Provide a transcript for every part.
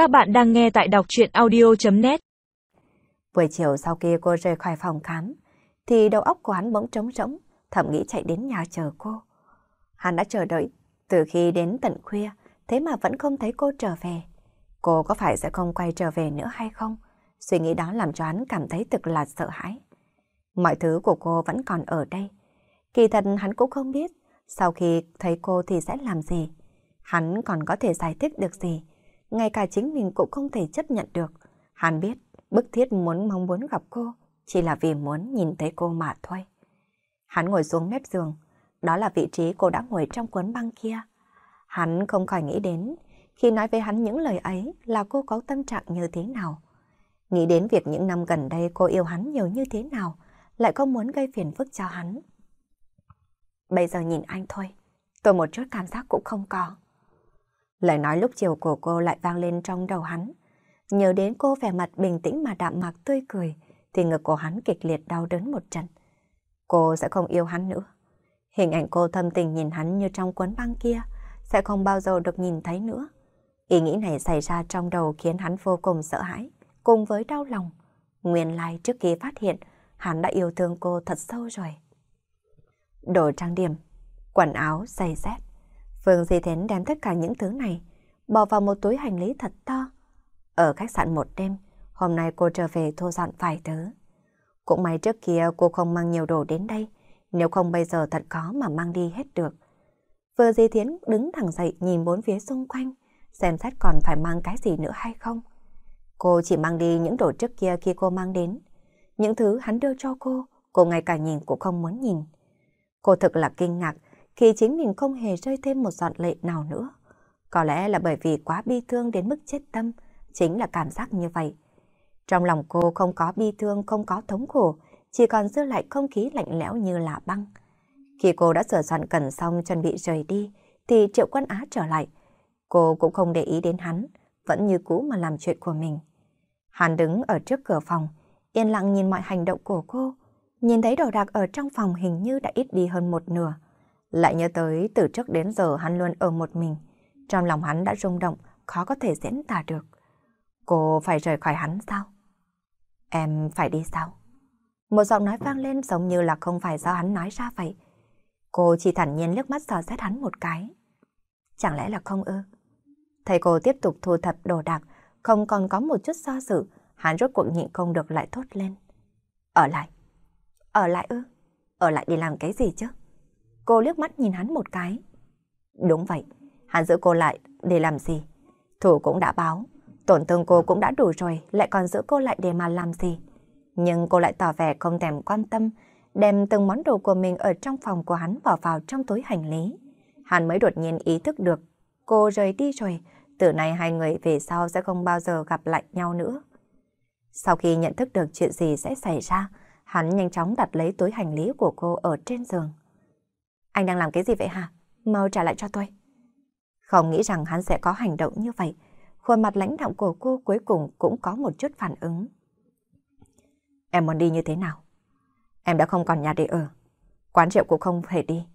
Các bạn đang nghe tại đọc chuyện audio.net Buổi chiều sau khi cô rời khỏi phòng khám, thì đầu óc của hắn bỗng trống rỗng, thầm nghĩ chạy đến nhà chờ cô. Hắn đã chờ đợi từ khi đến tận khuya, thế mà vẫn không thấy cô trở về. Cô có phải sẽ không quay trở về nữa hay không? Suy nghĩ đó làm cho hắn cảm thấy thực là sợ hãi. Mọi thứ của cô vẫn còn ở đây. Kỳ thật hắn cũng không biết sau khi thấy cô thì sẽ làm gì. Hắn còn có thể giải thích được gì. Ngay cả chính mình cũng không thể chấp nhận được. Hắn biết bức thiết muốn mong muốn gặp cô chỉ là vì muốn nhìn thấy cô mà thôi. Hắn ngồi xuống mép giường. Đó là vị trí cô đã ngồi trong cuốn băng kia. Hắn không khỏi nghĩ đến khi nói với hắn những lời ấy là cô có tâm trạng như thế nào. Nghĩ đến việc những năm gần đây cô yêu hắn nhiều như thế nào, lại không muốn gây phiền phức cho hắn. Bây giờ nhìn anh thôi, tôi một chút cảm giác cũng không có. Lời nói lúc chiều của cô lại vang lên trong đầu hắn. Nhớ đến cô vẻ mặt bình tĩnh mà đạm mạc tươi cười, thì ngực của hắn kịch liệt đau đớn một trận. Cô sẽ không yêu hắn nữa. Hình ảnh cô thâm tình nhìn hắn như trong cuốn băng kia, sẽ không bao giờ được nhìn thấy nữa. Ý nghĩ này xảy ra trong đầu khiến hắn vô cùng sợ hãi, cùng với đau lòng. Nguyên lai trước khi phát hiện, hắn đã yêu thương cô thật sâu rồi. Đồ trang điểm, quần áo, giày dép. Phương Di Thiến đem tất cả những thứ này, bỏ vào một túi hành lý thật to. Ở khách sạn một đêm, hôm nay cô trở về thu dọn vài thứ. Cũng may trước kia cô không mang nhiều đồ đến đây, nếu không bây giờ thật khó mà mang đi hết được. Vừa Di Thiến đứng thẳng dậy nhìn bốn phía xung quanh, xem xét còn phải mang cái gì nữa hay không. Cô chỉ mang đi những đồ trước kia khi cô mang đến. Những thứ hắn đưa cho cô, cô ngay cả nhìn cũng không muốn nhìn. Cô thực là kinh ngạc khi chính mình không hề rơi thêm một giọt lệ nào nữa. Có lẽ là bởi vì quá bi thương đến mức chết tâm, chính là cảm giác như vậy. Trong lòng cô không có bi thương, không có thống khổ, chỉ còn dư lại không khí lạnh lẽo như là băng. Khi cô đã sửa soạn cần xong chuẩn bị rời đi, thì Triệu Quân Á trở lại. Cô cũng không để ý đến hắn, vẫn như cũ mà làm chuyện của mình. Hắn đứng ở trước cửa phòng, yên lặng nhìn mọi hành động của cô. Nhìn thấy đồ đạc ở trong phòng hình như đã ít đi hơn một nửa. Lại nhớ tới từ trước đến giờ hắn luôn ở một mình. Trong lòng hắn đã rung động, khó có thể diễn tả được. Cô phải rời khỏi hắn sao? Em phải đi sao? Một giọng nói vang lên giống như là không phải do hắn nói ra vậy. Cô chỉ thản nhiên liếc mắt dò xét hắn một cái. Chẳng lẽ là không ư? Thầy cô tiếp tục thu thập đồ đạc, không còn có một chút do dự, hắn rốt cuộc nhịn không được lại thốt lên. Ở lại. Ở lại ư? Ở lại đi làm cái gì chứ? Cô liếc mắt nhìn hắn một cái. Đúng vậy, hắn giữ cô lại để làm gì? Thủ cũng đã báo, tổn thương cô cũng đã đủ rồi, lại còn giữ cô lại để mà làm gì? Nhưng cô lại tỏ vẻ không thèm quan tâm, đem từng món đồ của mình ở trong phòng của hắn bỏ vào trong túi hành lý. Hắn mới đột nhiên ý thức được, cô rời đi rồi, từ nay hai người về sau sẽ không bao giờ gặp lại nhau nữa. Sau khi nhận thức được chuyện gì sẽ xảy ra, hắn nhanh chóng đặt lấy túi hành lý của cô ở trên giường. Anh đang làm cái gì vậy hả? Mau trả lại cho tôi. Không nghĩ rằng hắn sẽ có hành động như vậy. Khuôn mặt lãnh đạm của cô cuối cùng cũng có một chút phản ứng. Em muốn đi như thế nào? Em đã không còn nhà để ở. Quán rượu cũng không thể đi.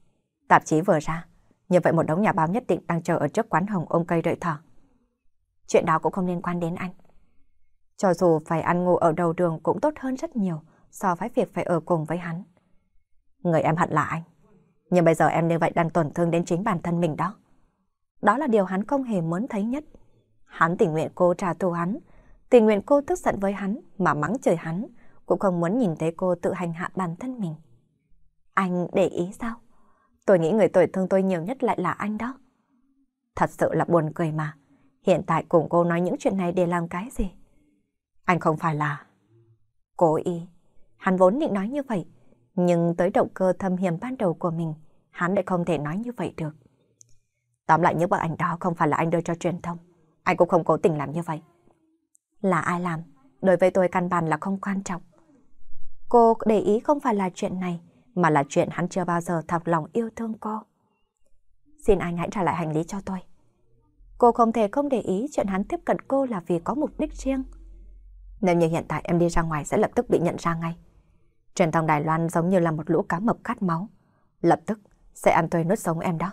Tạp chí vừa ra. Như vậy một đống nhà báo nhất định đang chờ ở trước quán hồng ôm cây đợi thỏ. Chuyện đó cũng không liên quan đến anh. Cho dù phải ăn ngủ ở đầu đường cũng tốt hơn rất nhiều so với việc phải ở cùng với hắn. Người em hận là anh. Nhưng bây giờ em như vậy đang tổn thương đến chính bản thân mình đó. Đó là điều hắn không hề muốn thấy nhất. Hắn tình nguyện cô trả thù hắn, tình nguyện cô tức giận với hắn mà mắng trời hắn, cũng không muốn nhìn thấy cô tự hành hạ bản thân mình. Anh để ý sao? Tôi nghĩ người tổn thương tôi nhiều nhất lại là anh đó. Thật sự là buồn cười mà. Hiện tại cùng cô nói những chuyện này để làm cái gì? Anh không phải là... Cố ý. Hắn vốn định nói như vậy, nhưng tới động cơ thâm hiểm ban đầu của mình, hắn lại không thể nói như vậy được. Tóm lại những bức ảnh đó không phải là anh đưa cho truyền thông. Anh cũng không cố tình làm như vậy. Là ai làm? Đối với tôi căn bản là không quan trọng. Cô để ý không phải là chuyện này, mà là chuyện hắn chưa bao giờ thọc lòng yêu thương cô. Xin anh hãy trả lại hành lý cho tôi. Cô không thể không để ý chuyện hắn tiếp cận cô là vì có mục đích riêng. Nếu như hiện tại em đi ra ngoài sẽ lập tức bị nhận ra ngay. Truyền thông Đài Loan giống như là một lũ cá mập khát máu. Lập tức, sẽ ăn tươi nuốt sống em đó.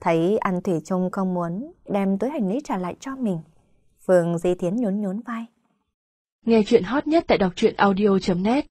Thấy An Thủy Trung không muốn đem túi hành lý trả lại cho mình. Phương Di Thiến nhún nhún vai. Nghe chuyện hot nhất tại đọc truyện audio.net